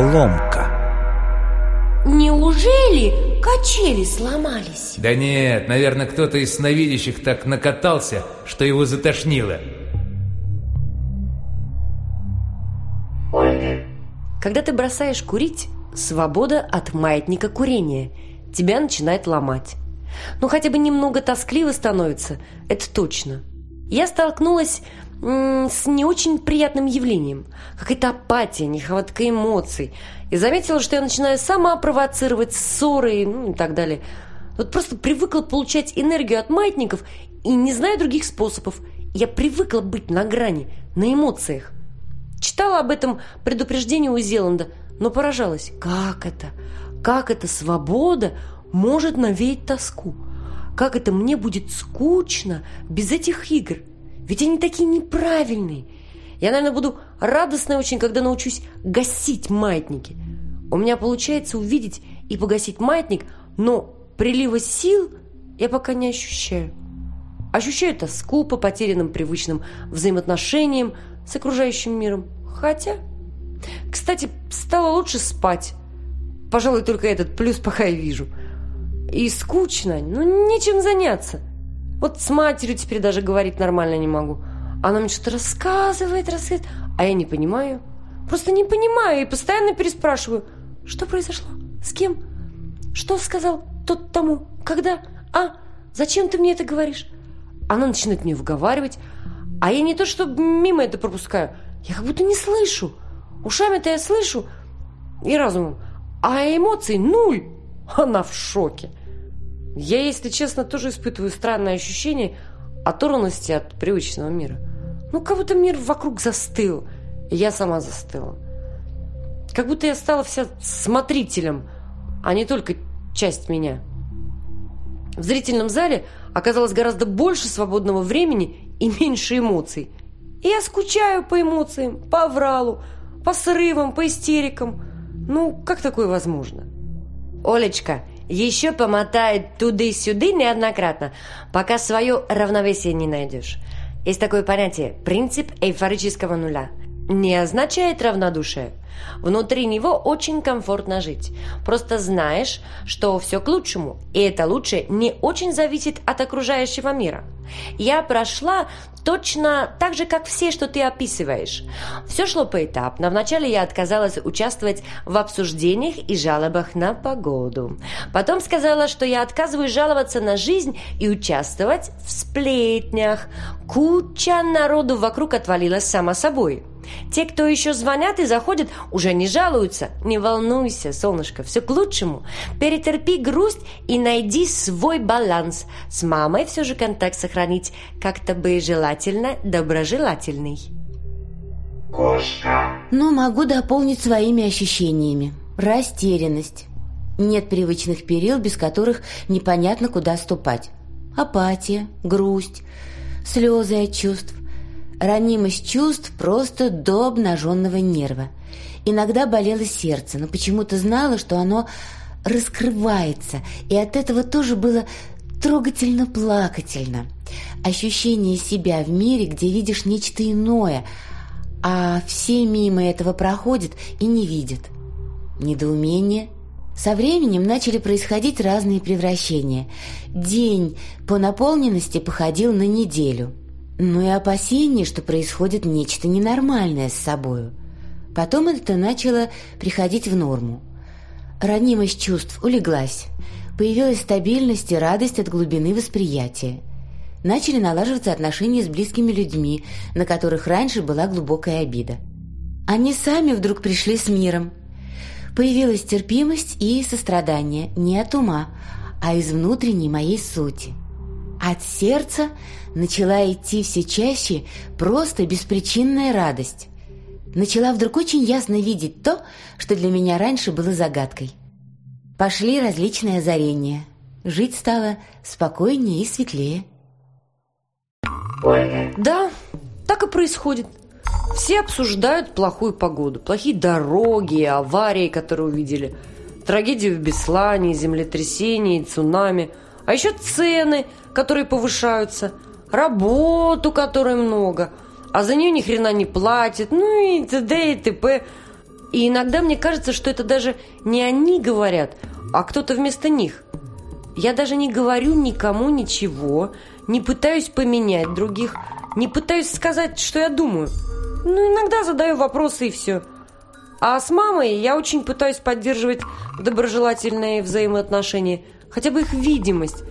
ломка. Неужели качели сломались? Да нет, наверное, кто-то из сновидящих так накатался, что его затошнило. Когда ты бросаешь курить, свобода от маятника курения. Тебя начинает ломать. Ну, хотя бы немного тоскливо становится, это точно. Я столкнулась с не очень приятным явлением. Какая-то апатия, нехватка эмоций. И заметила, что я начинаю сама провоцировать ссоры ну, и так далее. Вот просто привыкла получать энергию от маятников и не знаю других способов. Я привыкла быть на грани, на эмоциях. Читала об этом предупреждение у Зеланда, но поражалась. Как это? Как эта свобода может навеять тоску? Как это мне будет скучно без этих игр? Ведь они такие неправильные. Я, наверное, буду радостной очень, когда научусь гасить маятники. У меня получается увидеть и погасить маятник, но прилива сил я пока не ощущаю. Ощущаю тоску по потерянным привычным взаимоотношениям с окружающим миром. Хотя, кстати, стало лучше спать. Пожалуй, только этот плюс пока и вижу. И скучно, но нечем заняться. Вот с матерью теперь даже говорить нормально не могу. Она мне что-то рассказывает, рассказывает, а я не понимаю. Просто не понимаю и постоянно переспрашиваю. Что произошло? С кем? Что сказал тот тому? Когда? А? Зачем ты мне это говоришь? Она начинает мне выговаривать, а я не то, что мимо это пропускаю. Я как будто не слышу. Ушами-то я слышу и разумом, а эмоций нуль. Она в шоке. Я, если честно, тоже испытываю странное ощущение оторванности от привычного мира. Ну, как будто мир вокруг застыл, и я сама застыла. Как будто я стала вся смотрителем, а не только часть меня. В зрительном зале оказалось гораздо больше свободного времени и меньше эмоций. И я скучаю по эмоциям, по авралу, по срывам, по истерикам. Ну, как такое возможно? «Олечка, еще помотает туда и сюда неоднократно, пока свое равновесие не найдешь. Есть такое понятие – принцип эйфорического нуля. Не означает равнодушие, Внутри него очень комфортно жить. Просто знаешь, что все к лучшему, и это лучше не очень зависит от окружающего мира. Я прошла точно так же, как все, что ты описываешь. Все шло поэтапно. Вначале я отказалась участвовать в обсуждениях и жалобах на погоду. Потом сказала, что я отказываюсь жаловаться на жизнь и участвовать в сплетнях. Куча народу вокруг отвалилась само собой. Те, кто еще звонят и заходят, уже не жалуются. Не волнуйся, солнышко, все к лучшему. Перетерпи грусть и найди свой баланс. С мамой все же контакт сохранить как-то бы желательно доброжелательный. Кошка. Но могу дополнить своими ощущениями. Растерянность. Нет привычных перил, без которых непонятно, куда ступать. Апатия, грусть, слезы от чувств. Ранимость чувств просто до обнаженного нерва – Иногда болело сердце, но почему-то знала, что оно раскрывается, и от этого тоже было трогательно-плакательно. Ощущение себя в мире, где видишь нечто иное, а все мимо этого проходят и не видят. Недоумение. Со временем начали происходить разные превращения. День по наполненности походил на неделю. но и опасение, что происходит нечто ненормальное с собою. Потом это начало приходить в норму. Ранимость чувств улеглась. Появилась стабильность и радость от глубины восприятия. Начали налаживаться отношения с близкими людьми, на которых раньше была глубокая обида. Они сами вдруг пришли с миром. Появилась терпимость и сострадание не от ума, а из внутренней моей сути. От сердца начала идти все чаще просто беспричинная радость. Начала вдруг очень ясно видеть то, что для меня раньше было загадкой. Пошли различные озарения. Жить стало спокойнее и светлее. Да, так и происходит. Все обсуждают плохую погоду, плохие дороги, аварии, которые увидели, трагедию в Беслане, землетрясение, цунами, а еще цены, которые повышаются, работу, которой много – а за нее ни хрена не платит, ну и т.д. и т.п. И иногда мне кажется, что это даже не они говорят, а кто-то вместо них. Я даже не говорю никому ничего, не пытаюсь поменять других, не пытаюсь сказать, что я думаю. Ну, иногда задаю вопросы и все. А с мамой я очень пытаюсь поддерживать доброжелательные взаимоотношения, хотя бы их видимость.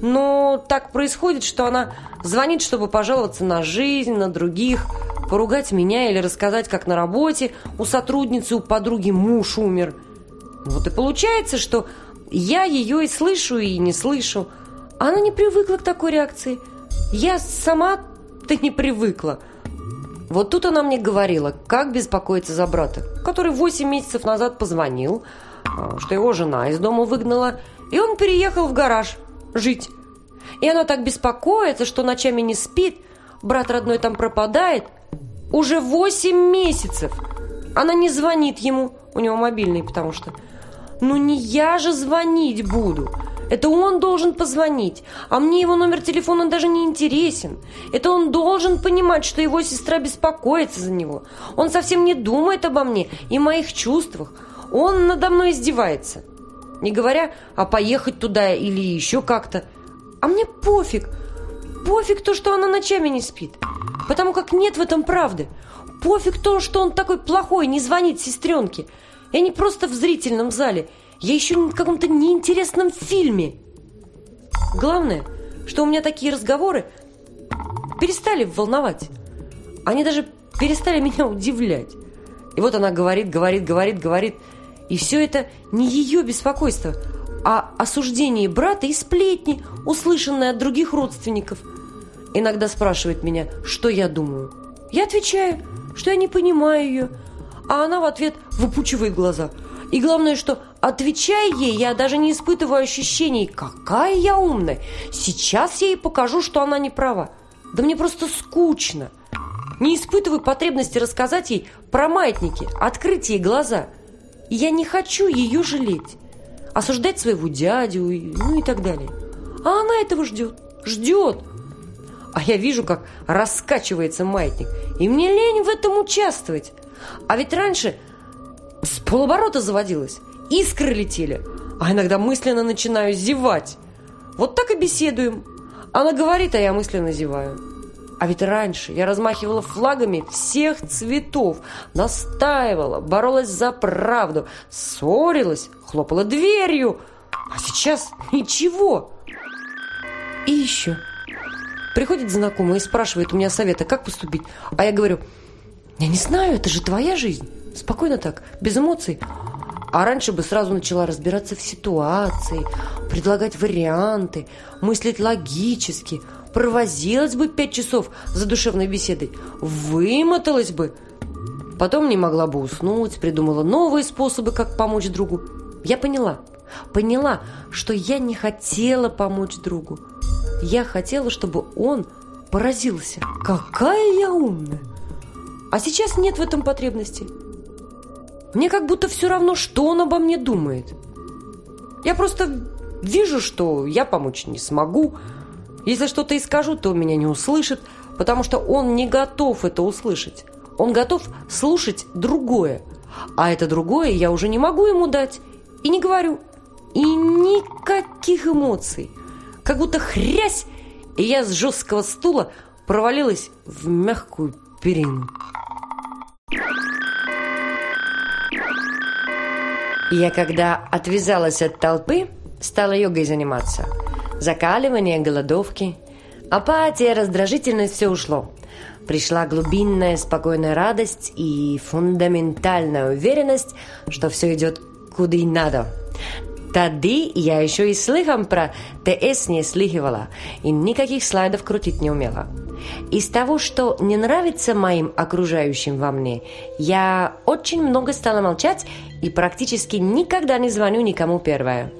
Но так происходит, что она звонит, чтобы пожаловаться на жизнь, на других, поругать меня или рассказать, как на работе у сотрудницы, у подруги муж умер. Вот и получается, что я ее и слышу, и не слышу. Она не привыкла к такой реакции. Я сама-то не привыкла. Вот тут она мне говорила, как беспокоиться за брата, который 8 месяцев назад позвонил, а, что его жена из дома выгнала, и он переехал в гараж – жить. И она так беспокоится, что ночами не спит, брат родной там пропадает. Уже восемь месяцев. Она не звонит ему, у него мобильный, потому что... Ну не я же звонить буду. Это он должен позвонить, а мне его номер телефона даже не интересен. Это он должен понимать, что его сестра беспокоится за него. Он совсем не думает обо мне и моих чувствах. Он надо мной издевается. Не говоря, а поехать туда или еще как-то. А мне пофиг. Пофиг то, что она ночами не спит. Потому как нет в этом правды. Пофиг то, что он такой плохой, не звонит сестренке. Я не просто в зрительном зале. Я еще в каком-то неинтересном фильме. Главное, что у меня такие разговоры перестали волновать. Они даже перестали меня удивлять. И вот она говорит, говорит, говорит, говорит и все это не ее беспокойство, а осуждение брата и сплетни, услышанные от других родственников. Иногда спрашивает меня, что я думаю. Я отвечаю, что я не понимаю ее, а она в ответ выпучивает глаза. И главное, что отвечая ей, я даже не испытываю ощущений, какая я умная. Сейчас я ей покажу, что она не права. Да мне просто скучно. Не испытываю потребности рассказать ей про маятники, открыть ей глаза – я не хочу ее жалеть, осуждать своего дядю и, ну и так далее. А она этого ждет, ждет. А я вижу, как раскачивается маятник, и мне лень в этом участвовать. А ведь раньше с полоборота заводилась, искры летели, а иногда мысленно начинаю зевать. Вот так и беседуем. Она говорит, а я мысленно зеваю. А ведь раньше я размахивала флагами всех цветов, настаивала, боролась за правду, ссорилась, хлопала дверью. А сейчас ничего. И еще. Приходит знакомый и спрашивает у меня совета, как поступить. А я говорю, я не знаю, это же твоя жизнь. Спокойно так, без эмоций. А раньше бы сразу начала разбираться в ситуации, предлагать варианты, мыслить логически – провозилась бы пять часов за душевной беседой, вымоталась бы. Потом не могла бы уснуть, придумала новые способы, как помочь другу. Я поняла, поняла, что я не хотела помочь другу. Я хотела, чтобы он поразился. Какая я умная! А сейчас нет в этом потребности. Мне как будто все равно, что он обо мне думает. Я просто вижу, что я помочь не смогу, если что-то и скажу, то меня не услышит, потому что он не готов это услышать. Он готов слушать другое. А это другое я уже не могу ему дать. И не говорю. И никаких эмоций. Как будто хрясь, и я с жесткого стула провалилась в мягкую перину. Я когда отвязалась от толпы, стала йогой заниматься – закаливание голодовки. Апатия, раздражительность, все ушло. Пришла глубинная спокойная радость и фундаментальная уверенность, что все идет куда и надо. Тады я еще и слыхом про ТС не слыхивала и никаких слайдов крутить не умела. Из того, что не нравится моим окружающим во мне, я очень много стала молчать и практически никогда не звоню никому первое.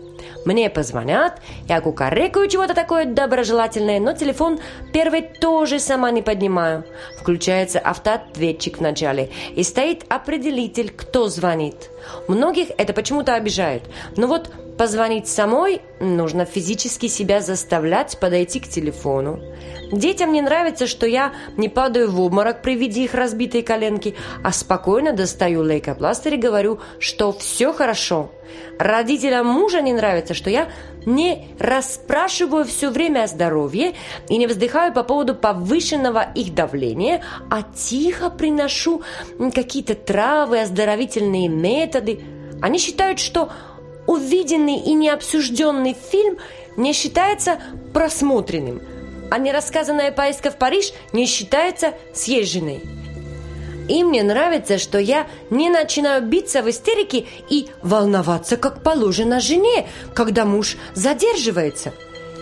Мне позвонят, я кукарекаю чего-то такое доброжелательное, но телефон первый тоже сама не поднимаю. Включается автоответчик вначале и стоит определитель, кто звонит. Многих это почему-то обижает. Но вот Позвонить самой нужно физически себя заставлять подойти к телефону. Детям не нравится, что я не падаю в обморок при виде их разбитой коленки, а спокойно достаю лейкопластырь и говорю, что все хорошо. Родителям мужа не нравится, что я не расспрашиваю все время о здоровье и не вздыхаю по поводу повышенного их давления, а тихо приношу какие-то травы, оздоровительные методы. Они считают, что увиденный и необсужденный фильм не считается просмотренным, а нерассказанная поездка в Париж не считается съезженной. И мне нравится, что я не начинаю биться в истерике и волноваться, как положено жене, когда муж задерживается.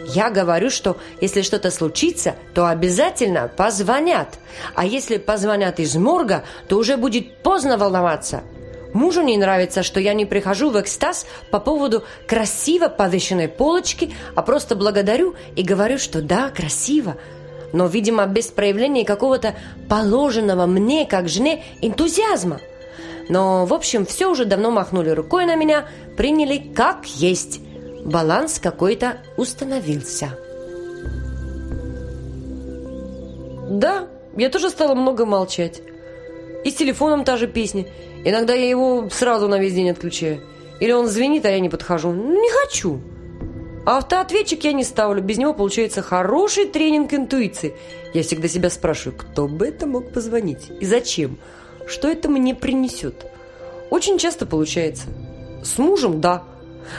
Я говорю, что если что-то случится, то обязательно позвонят. А если позвонят из морга, то уже будет поздно волноваться – Мужу не нравится, что я не прихожу в экстаз по поводу красиво повешенной полочки, а просто благодарю и говорю, что да, красиво. Но, видимо, без проявления какого-то положенного мне, как жене, энтузиазма. Но, в общем, все уже давно махнули рукой на меня, приняли как есть. Баланс какой-то установился. Да, я тоже стала много молчать. И с телефоном та же песня. Иногда я его сразу на весь день отключаю. Или он звенит, а я не подхожу. Ну Не хочу. Автоответчик я не ставлю. Без него получается хороший тренинг интуиции. Я всегда себя спрашиваю, кто бы это мог позвонить и зачем? Что это мне принесет? Очень часто получается. С мужем – да.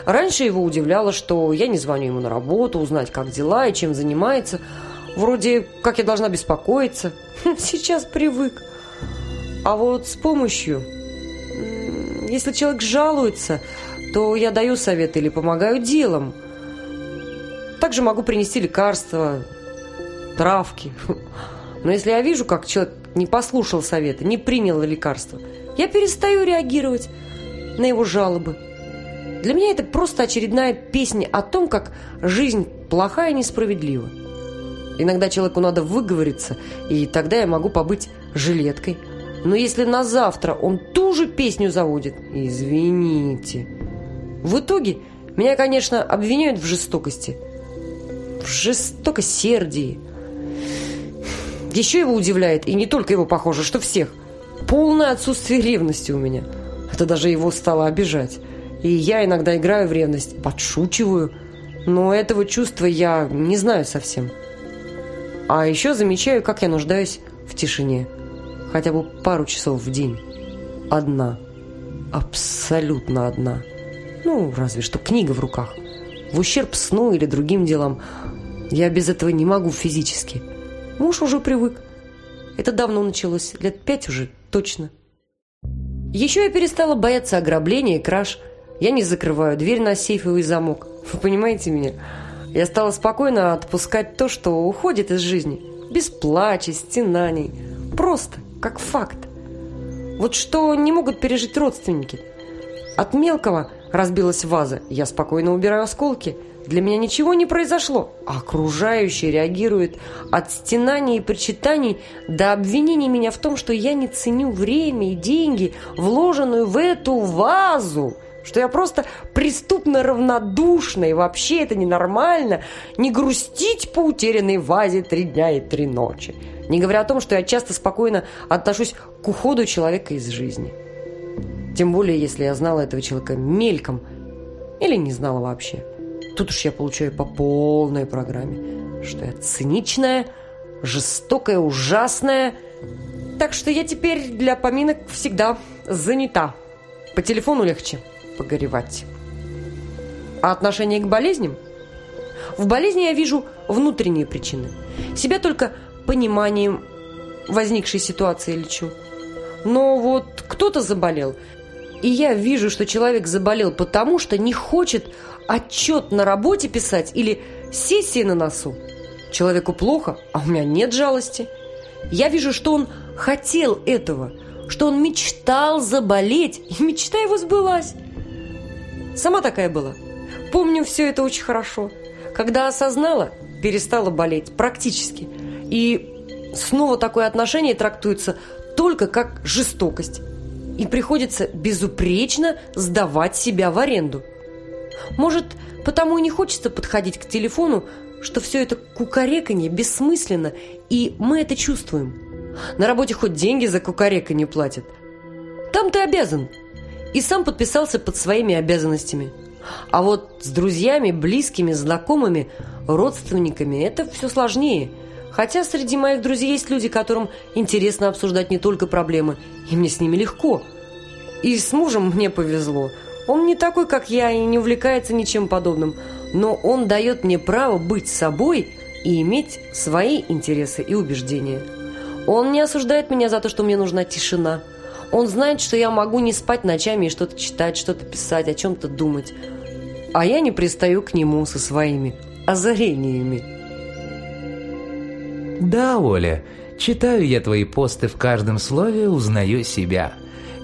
Раньше его удивляло, что я не звоню ему на работу, узнать, как дела и чем занимается. Вроде, как я должна беспокоиться. Сейчас привык. А вот с помощью если человек жалуется, то я даю совет или помогаю делом. Также могу принести лекарства, травки. Но если я вижу, как человек не послушал совета, не принял лекарства, я перестаю реагировать на его жалобы. Для меня это просто очередная песня о том, как жизнь плохая и несправедлива. Иногда человеку надо выговориться, и тогда я могу побыть жилеткой. Но если на завтра он ту же песню заводит, извините. В итоге меня, конечно, обвиняют в жестокости. В жестокосердии. Еще его удивляет, и не только его, похоже, что всех. Полное отсутствие ревности у меня. Это даже его стало обижать. И я иногда играю в ревность, подшучиваю. Но этого чувства я не знаю совсем. А еще замечаю, как я нуждаюсь в тишине хотя бы пару часов в день. Одна. Абсолютно одна. Ну, разве что книга в руках. В ущерб сну или другим делам. Я без этого не могу физически. Муж уже привык. Это давно началось, лет пять уже, точно. Еще я перестала бояться ограбления и краж. Я не закрываю дверь на сейфовый замок. Вы понимаете меня? Я стала спокойно отпускать то, что уходит из жизни. Без плача, стенаний. Просто как факт. Вот что не могут пережить родственники. От мелкого разбилась ваза, я спокойно убираю осколки. Для меня ничего не произошло, а окружающие реагируют от стенаний и причитаний до обвинений меня в том, что я не ценю время и деньги, вложенную в эту вазу что я просто преступно равнодушна, и вообще это ненормально не грустить по утерянной вазе три дня и три ночи. Не говоря о том, что я часто спокойно отношусь к уходу человека из жизни. Тем более, если я знала этого человека мельком или не знала вообще. Тут уж я получаю по полной программе, что я циничная, жестокая, ужасная. Так что я теперь для поминок всегда занята. По телефону легче погоревать. А отношение к болезням? В болезни я вижу внутренние причины. Себя только пониманием возникшей ситуации лечу. Но вот кто-то заболел, и я вижу, что человек заболел потому, что не хочет отчет на работе писать или сессии на носу. Человеку плохо, а у меня нет жалости. Я вижу, что он хотел этого, что он мечтал заболеть, и мечта его сбылась. Сама такая была. Помню все это очень хорошо. Когда осознала, перестала болеть практически. И снова такое отношение трактуется только как жестокость. И приходится безупречно сдавать себя в аренду. Может, потому и не хочется подходить к телефону, что все это кукареканье бессмысленно, и мы это чувствуем. На работе хоть деньги за кукареканье платят. Там ты обязан и сам подписался под своими обязанностями. А вот с друзьями, близкими, знакомыми, родственниками это все сложнее. Хотя среди моих друзей есть люди, которым интересно обсуждать не только проблемы, и мне с ними легко. И с мужем мне повезло. Он не такой, как я, и не увлекается ничем подобным. Но он дает мне право быть собой и иметь свои интересы и убеждения. Он не осуждает меня за то, что мне нужна тишина – он знает, что я могу не спать ночами и что-то читать, что-то писать, о чем-то думать. А я не пристаю к нему со своими озарениями. Да, Оля, читаю я твои посты в каждом слове, узнаю себя.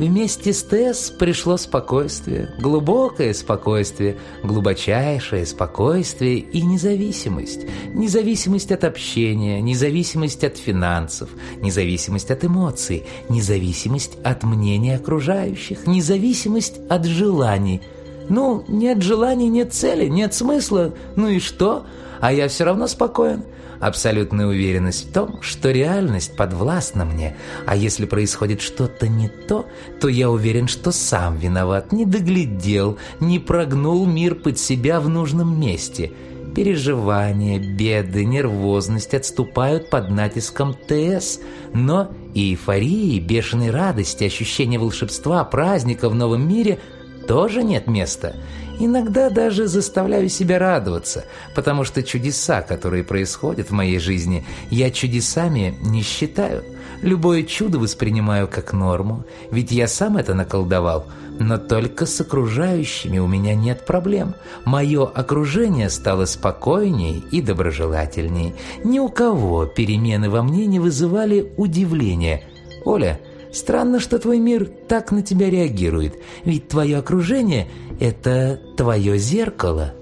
Вместе с Тесс пришло спокойствие, глубокое спокойствие, глубочайшее спокойствие и независимость. Независимость от общения, независимость от финансов, независимость от эмоций, независимость от мнения окружающих, независимость от желаний. Ну, нет желаний, нет цели, нет смысла. Ну и что? а я все равно спокоен. Абсолютная уверенность в том, что реальность подвластна мне, а если происходит что-то не то, то я уверен, что сам виноват, не доглядел, не прогнул мир под себя в нужном месте». Переживания, беды, нервозность отступают под натиском ТС, но и эйфории, бешеной радости, ощущения волшебства, праздника в новом мире тоже нет места. Иногда даже заставляю себя радоваться, потому что чудеса, которые происходят в моей жизни, я чудесами не считаю. Любое чудо воспринимаю как норму, ведь я сам это наколдовал, но только с окружающими у меня нет проблем. Мое окружение стало спокойней и доброжелательней. Ни у кого перемены во мне не вызывали удивления. Оля, странно, что твой мир так на тебя реагирует, ведь твое окружение – это твое зеркало.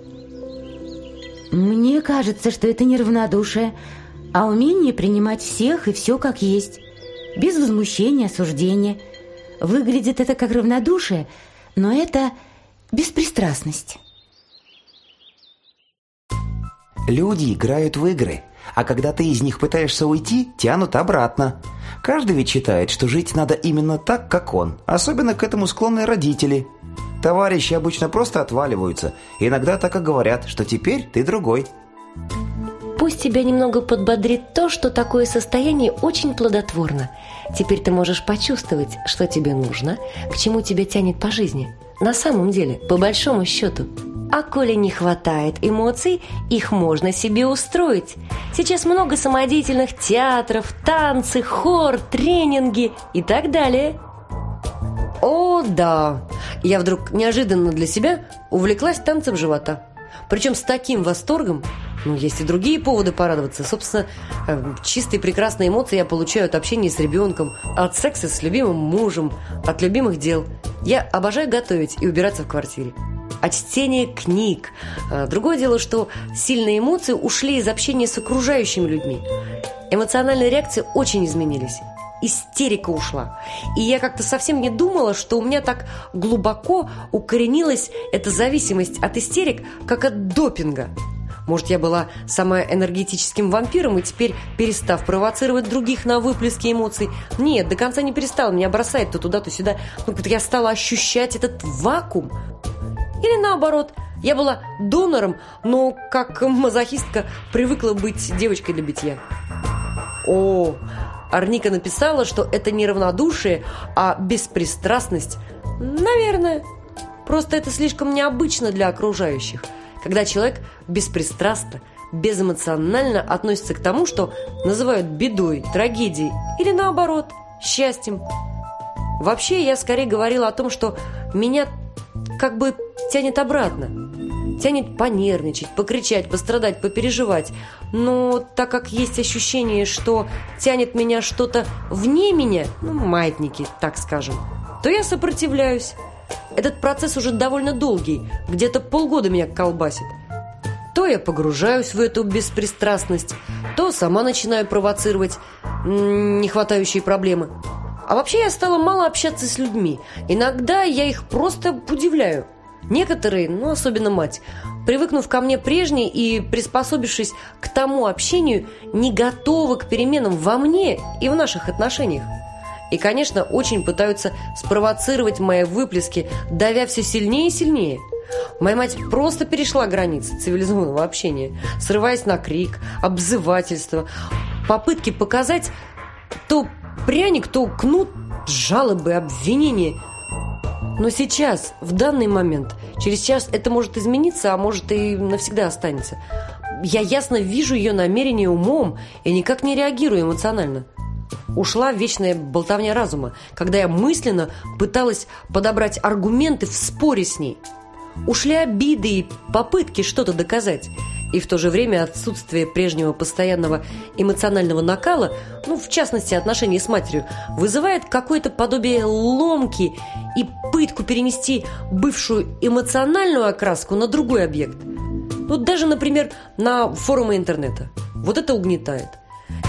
Мне кажется, что это неравнодушие, а умение принимать всех и все как есть, без возмущения, осуждения. Выглядит это как равнодушие, но это беспристрастность. Люди играют в игры, а когда ты из них пытаешься уйти, тянут обратно. Каждый ведь считает, что жить надо именно так, как он. Особенно к этому склонны родители – Товарищи обычно просто отваливаются. Иногда так и говорят, что теперь ты другой. Пусть тебя немного подбодрит то, что такое состояние очень плодотворно. Теперь ты можешь почувствовать, что тебе нужно, к чему тебя тянет по жизни. На самом деле, по большому счету. А коли не хватает эмоций, их можно себе устроить. Сейчас много самодеятельных театров, танцы, хор, тренинги и так далее – о, да! Я вдруг неожиданно для себя увлеклась танцем живота. Причем с таким восторгом, ну, есть и другие поводы порадоваться. Собственно, э, чистые прекрасные эмоции я получаю от общения с ребенком, от секса с любимым мужем, от любимых дел. Я обожаю готовить и убираться в квартире. От чтения книг. Э, другое дело, что сильные эмоции ушли из общения с окружающими людьми. Эмоциональные реакции очень изменились истерика ушла. И я как-то совсем не думала, что у меня так глубоко укоренилась эта зависимость от истерик, как от допинга. Может, я была самая энергетическим вампиром и теперь, перестав провоцировать других на выплески эмоций, нет, до конца не перестала, меня бросает то туда, то сюда. Ну, вот я стала ощущать этот вакуум. Или наоборот, я была донором, но как мазохистка привыкла быть девочкой для битья. О, Арника написала, что это не равнодушие, а беспристрастность. Наверное. Просто это слишком необычно для окружающих, когда человек беспристрастно, безэмоционально относится к тому, что называют бедой, трагедией или наоборот, счастьем. Вообще, я скорее говорила о том, что меня как бы тянет обратно тянет понервничать, покричать, пострадать, попереживать. Но так как есть ощущение, что тянет меня что-то вне меня, ну, маятники, так скажем, то я сопротивляюсь. Этот процесс уже довольно долгий, где-то полгода меня колбасит. То я погружаюсь в эту беспристрастность, то сама начинаю провоцировать нехватающие проблемы. А вообще я стала мало общаться с людьми. Иногда я их просто удивляю – Некоторые, ну особенно мать, привыкнув ко мне прежней и приспособившись к тому общению, не готовы к переменам во мне и в наших отношениях. И, конечно, очень пытаются спровоцировать мои выплески, давя все сильнее и сильнее. Моя мать просто перешла границы цивилизованного общения, срываясь на крик, обзывательство, попытки показать то пряник, то кнут, жалобы, обвинения – но сейчас, в данный момент, через час это может измениться, а может и навсегда останется. Я ясно вижу ее намерение умом и никак не реагирую эмоционально. Ушла вечная болтовня разума, когда я мысленно пыталась подобрать аргументы в споре с ней – ушли обиды и попытки что-то доказать. И в то же время отсутствие прежнего постоянного эмоционального накала, ну, в частности, отношений с матерью, вызывает какое-то подобие ломки и пытку перенести бывшую эмоциональную окраску на другой объект. Вот даже, например, на форумы интернета. Вот это угнетает.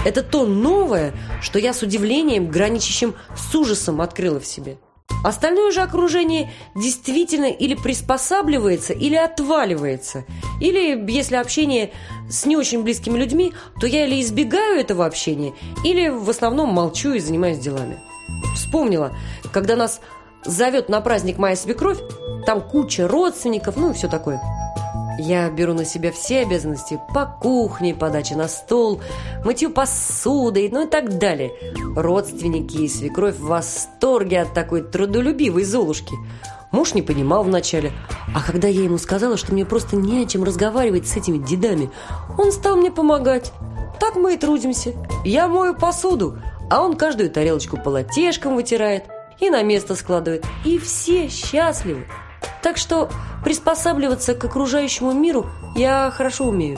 Это то новое, что я с удивлением, граничащим с ужасом открыла в себе. Остальное же окружение действительно или приспосабливается, или отваливается. Или, если общение с не очень близкими людьми, то я или избегаю этого общения, или в основном молчу и занимаюсь делами. Вспомнила, когда нас зовет на праздник моя свекровь, там куча родственников, ну и все такое. Я беру на себя все обязанности по кухне, подаче на стол, мытью посудой, ну и так далее. Родственники и свекровь в восторге от такой трудолюбивой Золушки. Муж не понимал вначале, а когда я ему сказала, что мне просто не о чем разговаривать с этими дедами, он стал мне помогать. Так мы и трудимся. Я мою посуду, а он каждую тарелочку полотешком вытирает и на место складывает. И все счастливы. Так что приспосабливаться к окружающему миру я хорошо умею.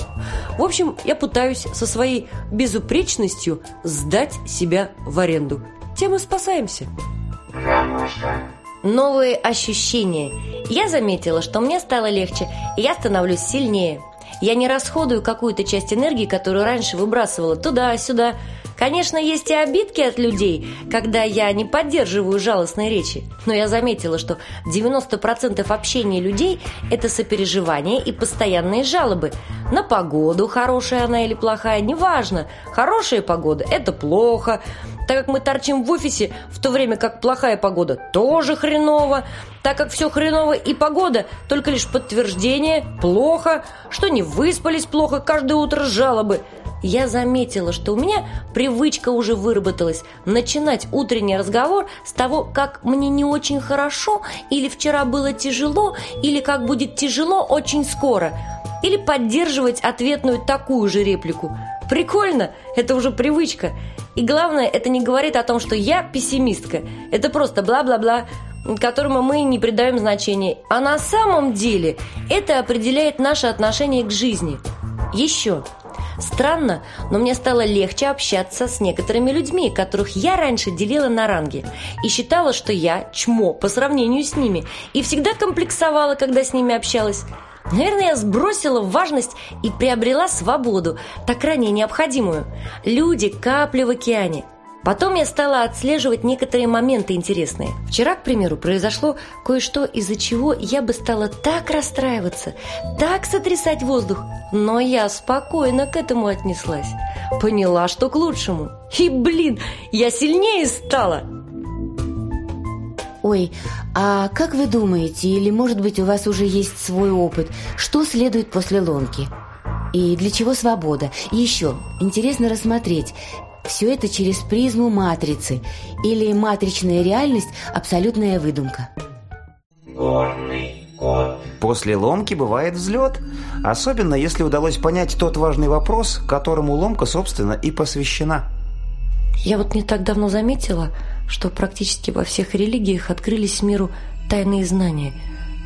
В общем, я пытаюсь со своей безупречностью сдать себя в аренду. Тем и спасаемся. Новые ощущения. Я заметила, что мне стало легче, и я становлюсь сильнее. Я не расходую какую-то часть энергии, которую раньше выбрасывала туда-сюда, Конечно, есть и обидки от людей, когда я не поддерживаю жалостные речи. Но я заметила, что 90% общения людей – это сопереживание и постоянные жалобы. На погоду, хорошая она или плохая, неважно. Хорошая погода – это плохо. Так как мы торчим в офисе, в то время как плохая погода – тоже хреново так как все хреново и погода только лишь подтверждение плохо, что не выспались плохо, каждое утро жалобы. Я заметила, что у меня привычка уже выработалась начинать утренний разговор с того, как мне не очень хорошо, или вчера было тяжело, или как будет тяжело очень скоро, или поддерживать ответную такую же реплику. Прикольно, это уже привычка. И главное, это не говорит о том, что я пессимистка. Это просто бла-бла-бла которому мы не придаем значения. А на самом деле это определяет наше отношение к жизни. Еще. Странно, но мне стало легче общаться с некоторыми людьми, которых я раньше делила на ранги и считала, что я чмо по сравнению с ними, и всегда комплексовала, когда с ними общалась. Наверное, я сбросила важность и приобрела свободу, так ранее необходимую. Люди – капли в океане. Потом я стала отслеживать некоторые моменты интересные. Вчера, к примеру, произошло кое-что, из-за чего я бы стала так расстраиваться, так сотрясать воздух. Но я спокойно к этому отнеслась. Поняла, что к лучшему. И, блин, я сильнее стала. Ой, а как вы думаете, или, может быть, у вас уже есть свой опыт, что следует после ломки? И для чего свобода? И еще, интересно рассмотреть, все это через призму матрицы, или матричная реальность – абсолютная выдумка. Горный кот. После ломки бывает взлет, особенно если удалось понять тот важный вопрос, которому ломка, собственно, и посвящена. Я вот не так давно заметила, что практически во всех религиях открылись миру тайные знания.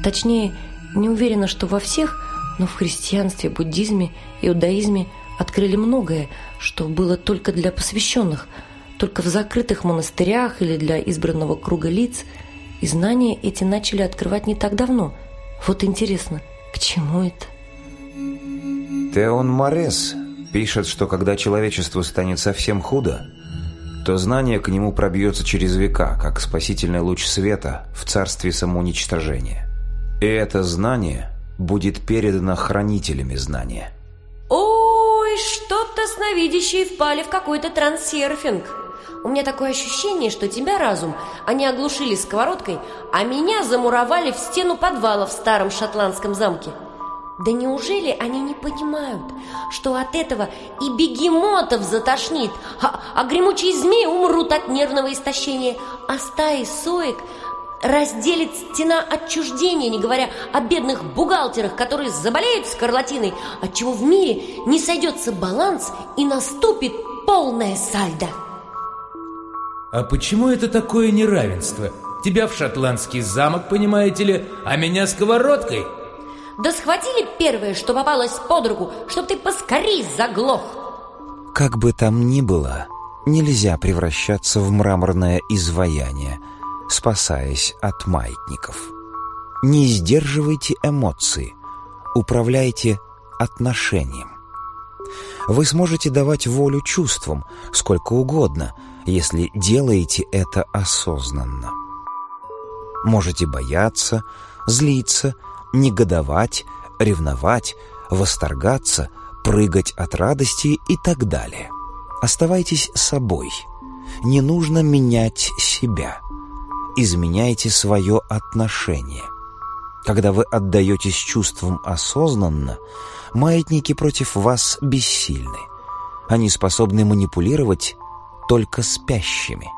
Точнее, не уверена, что во всех, но в христианстве, буддизме, иудаизме – открыли многое, что было только для посвященных, только в закрытых монастырях или для избранного круга лиц. И знания эти начали открывать не так давно. Вот интересно, к чему это? Теон Морес пишет, что когда человечество станет совсем худо, то знание к нему пробьется через века, как спасительный луч света в царстве самоуничтожения. И это знание будет передано хранителями знания – ясновидящий впали в какой-то транссерфинг. У меня такое ощущение, что тебя, разум, а они оглушили сковородкой, а меня замуровали в стену подвала в старом шотландском замке. Да неужели они не понимают, что от этого и бегемотов затошнит, а, а гремучие змеи умрут от нервного истощения, а стаи соек разделит стена отчуждения, не говоря о бедных бухгалтерах, которые заболеют скарлатиной, отчего в мире не сойдется баланс и наступит полное сальдо. А почему это такое неравенство? Тебя в шотландский замок, понимаете ли, а меня сковородкой? Да схватили первое, что попалось под руку, чтоб ты поскорей заглох. Как бы там ни было, нельзя превращаться в мраморное изваяние – спасаясь от маятников. Не сдерживайте эмоции, управляйте отношением. Вы сможете давать волю чувствам сколько угодно, если делаете это осознанно. Можете бояться, злиться, негодовать, ревновать, восторгаться, прыгать от радости и так далее. Оставайтесь собой. Не нужно менять себя – изменяете свое отношение. Когда вы отдаетесь чувствам осознанно, маятники против вас бессильны. Они способны манипулировать только спящими.